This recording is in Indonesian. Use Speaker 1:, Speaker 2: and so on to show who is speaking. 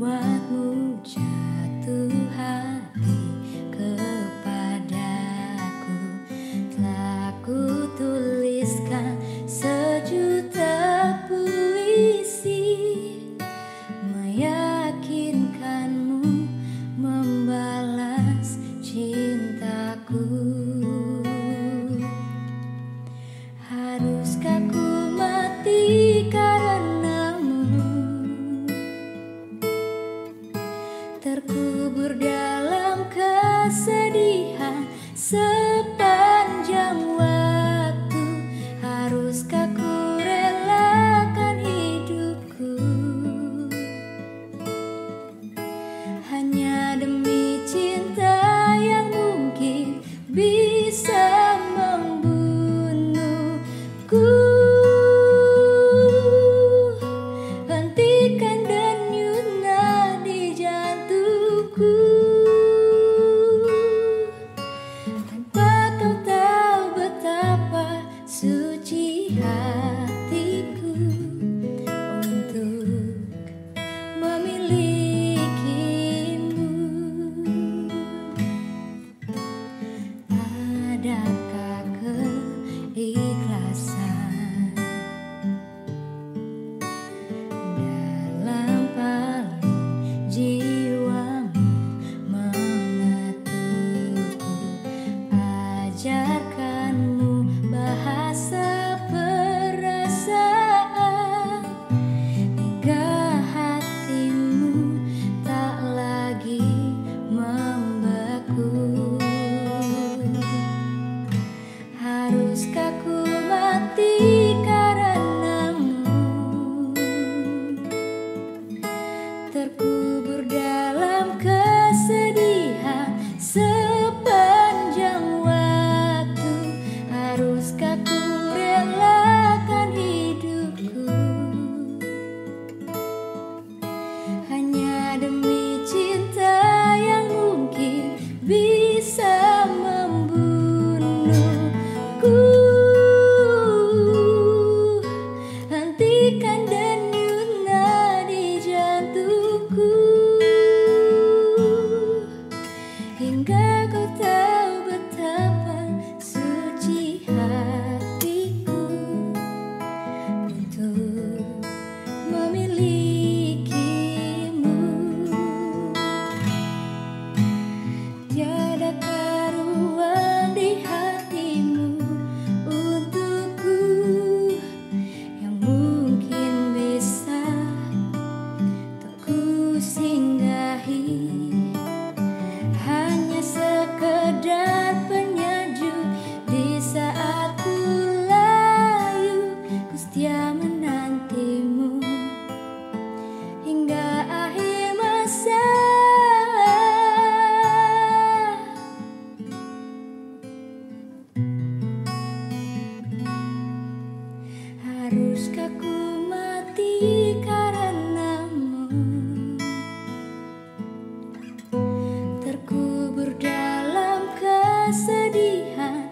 Speaker 1: membuatmu jatuh hati kepadaku. Laku tuliskan say behind. Haruskah ku setia menantimu hingga akhir masa. Haruskah ku mati karenamu? Terkubur dalam kesedihan.